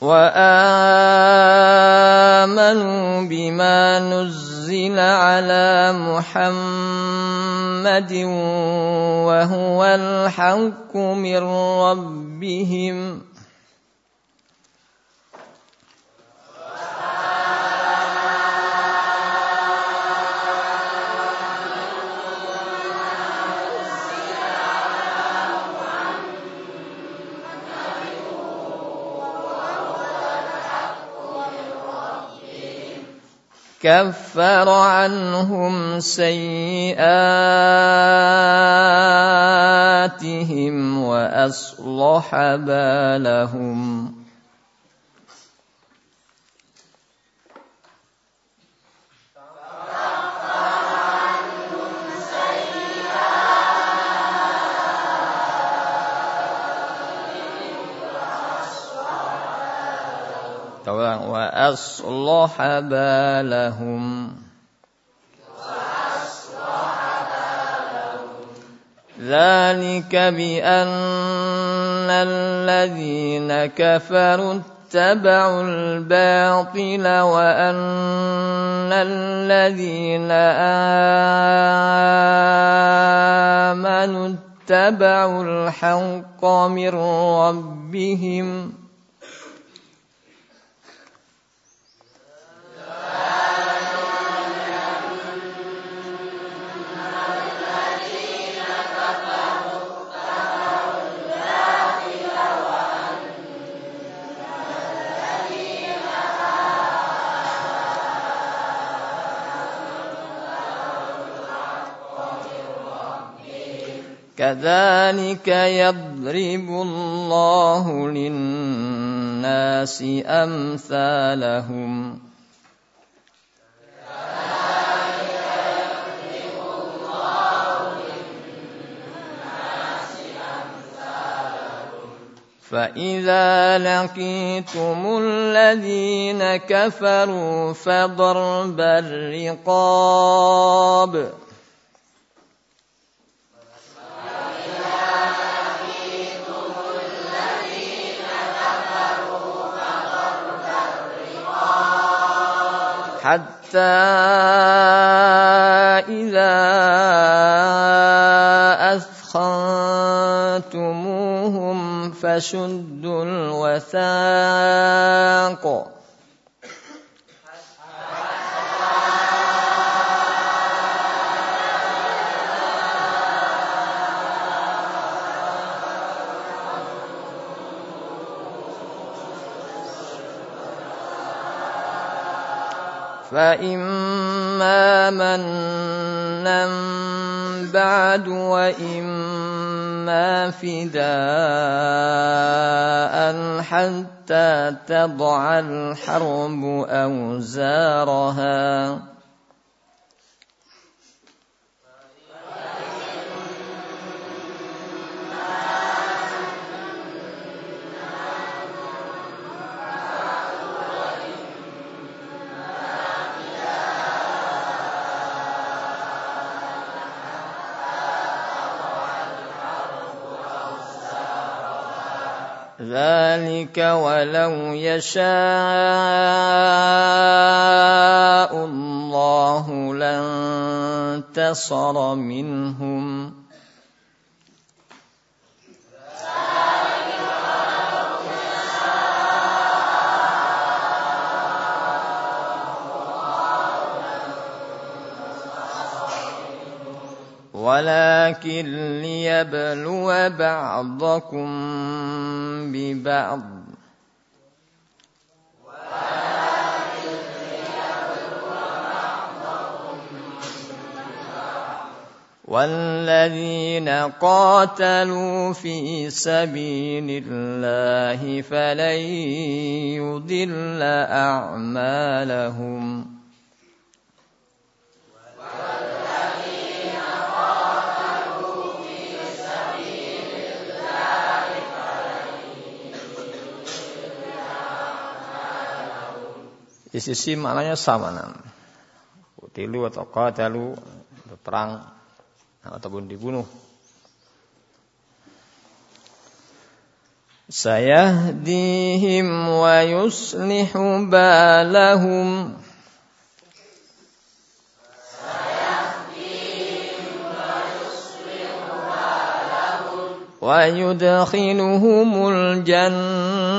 وآمنوا بما نزل على محمد وهو الحق من ربهم كفر عنهم سيئاتهم وأصلح بالهم. وأصلح بالهم. ذلك بأن الذين كفروا اتبعوا الباطل وأن الذين آمنوا اتبعوا الحق من ربهم. كذلك يضرب الله للناس امثالهم فإذا لقيتم الذين كفروا فضرب الرقاب إذا أثخنتموهم فشدوا الوثاق فإما منا بعد وإما فداء حتى تضع الحرب أوزارها ذلك ولو يشاء الله لانتصر منهم ولكن ليبلو بعضكم ببعض. والذين قاتلوا في سبيل الله فلن يضل أعمالهم. Di sisi maknanya sama nam. Utilu atau qatalu berperang ataupun dibunuh. سيهديهم ويصلح بالهم ويدخلهم الجنة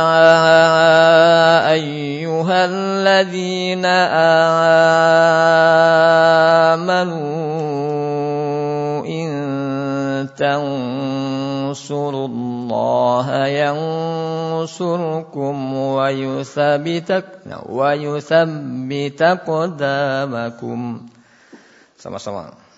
ينصركم ويثبتك ويثبت قدامكم sama-sama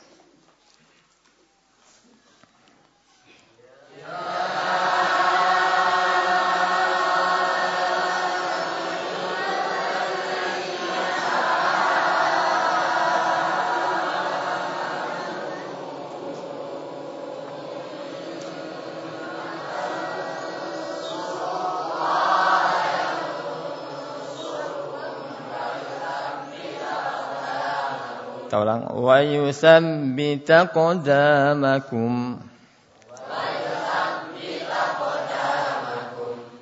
yuthabbita qadamakum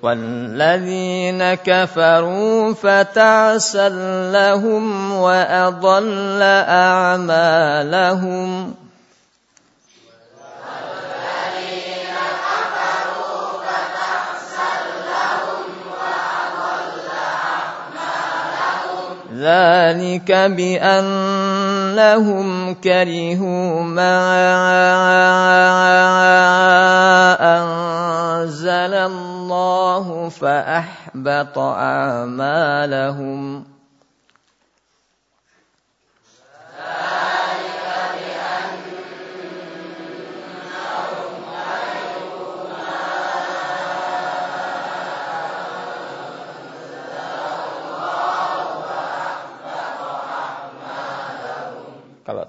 والذين كفروا فتعسا لهم وأضل أعمالهم. ذلك بأنهم كرهوا ما أنزل الله فأحبط أعمالهم.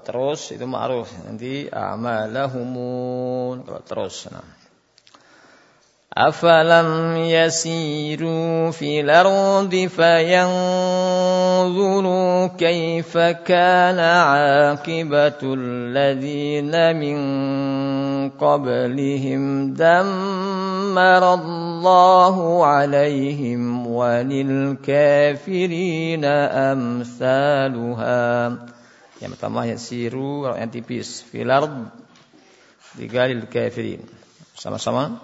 Terus itu ma'ruf. Nanti amalahumun. Kalau terus. Nah. أفلم يسيروا في الأرض فينظروا كيف كان عاقبة الذين من قبلهم دمر الله عليهم وللكافرين أمثالها Yang pertama yasiru yang tipis filard digalil kafirin. Sama-sama.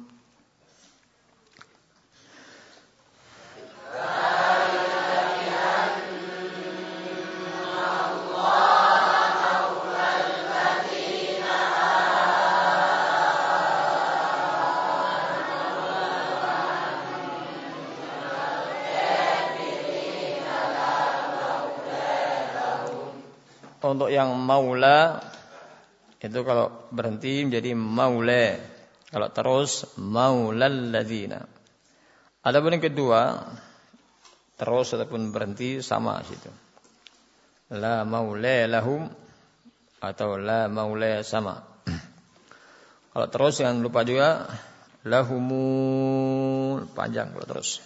untuk yang maula itu kalau berhenti menjadi maula. Kalau terus maulal ladzina. Adapun yang kedua terus ataupun berhenti sama situ. La maula lahum atau la maula sama. Kalau terus jangan lupa juga lahumul panjang kalau terus.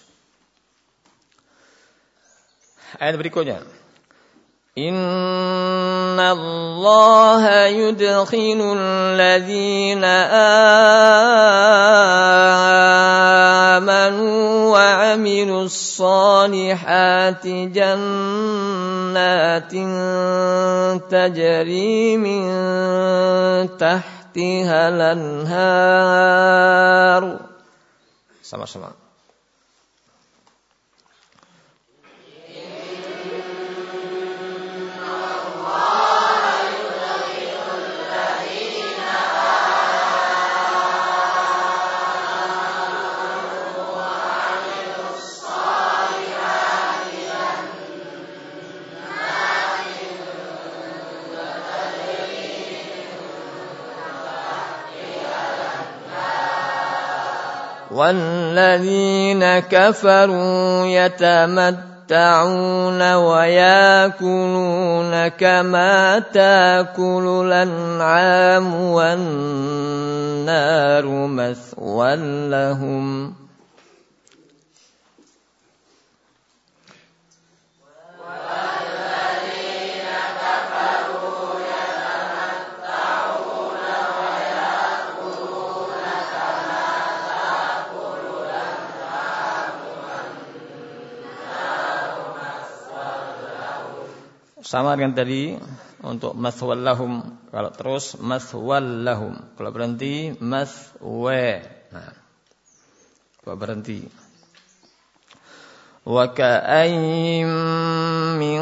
Ayat berikutnya. إن الله يدخل الذين آمنوا وعملوا الصالحات جنات تجري من تحتها الأنهار sama-sama. والذين كفروا يتمتعون وياكلون كما تاكل الأنعام والنار مثوى لهم sama dengan tadi untuk maswallahum kalau terus maswallahum kalau berhenti maswe. Nah, kalau berhenti. Wa ka'ayyim min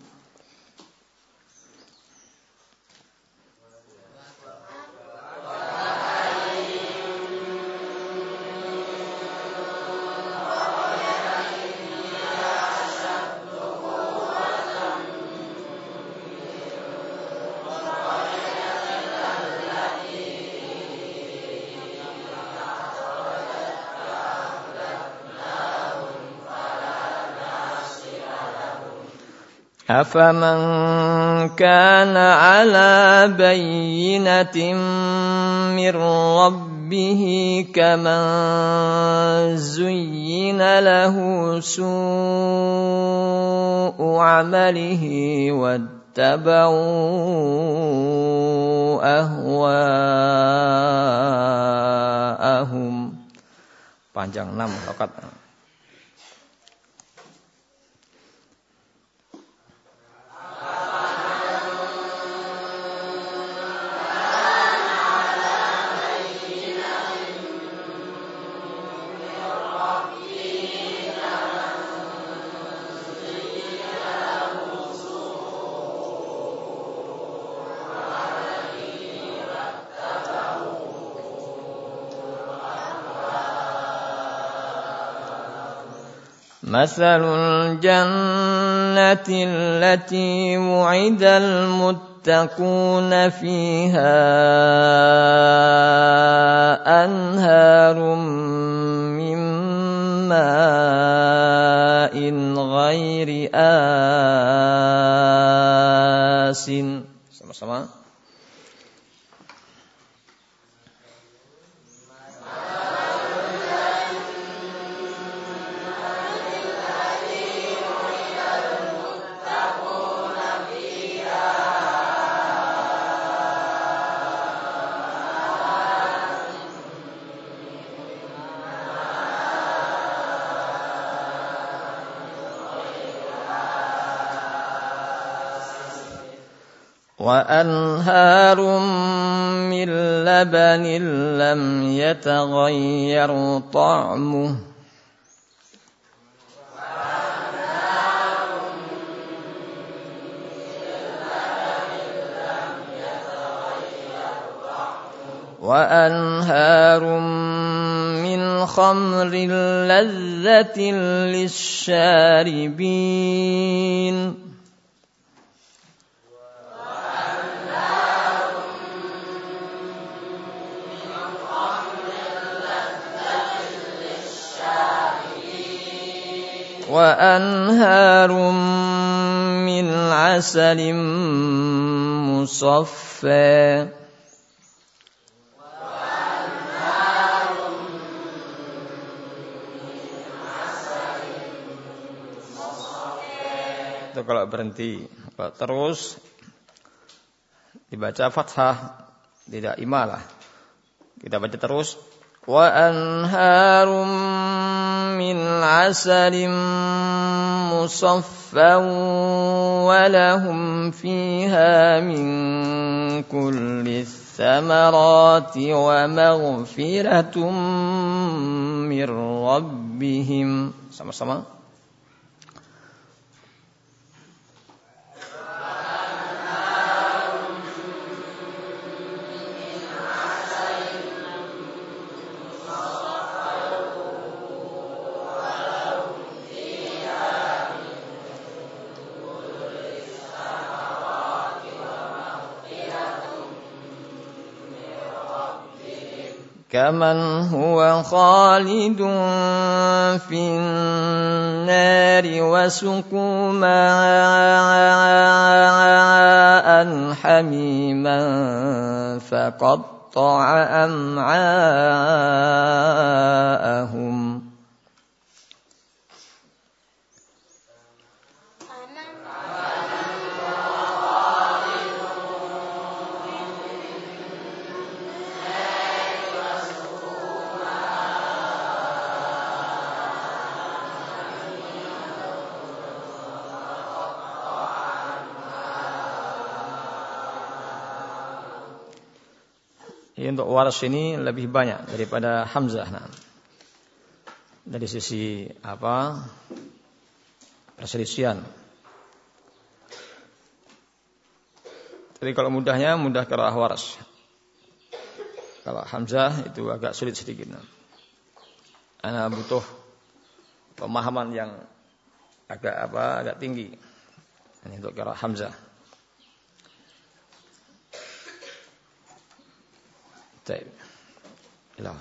أفمن كان على بينة من ربه كمن زين له سوء عمله واتبعوا أهواءهم. Panjang 6 rokat مثل الجنة التي وعد المتقون فيها أنهار من ماء غير آس sama-sama. وأنهار من لبن لم يتغير طعمه. وأنهار من خمر لذة للشاربين. وأنهار من عسل مصفى Itu kalau berhenti. Kalau terus dibaca fathah tidak imalah. Kita baca terus. وأنهار من عسل مصفى ولهم فيها من كل الثمرات ومغفرة من ربهم. كمن هو خالد في النار وسقوا ماء حميما فقطع أمعاءهم untuk waras ini lebih banyak daripada Hamzah. Nah. Dari sisi apa? Perselisihan. Tapi kalau mudahnya mudah ke arah waras. Kalau Hamzah itu agak sulit sedikit. Nah. Butuh pemahaman yang agak apa? Agak tinggi. Ini untuk kira Hamzah. طيب لا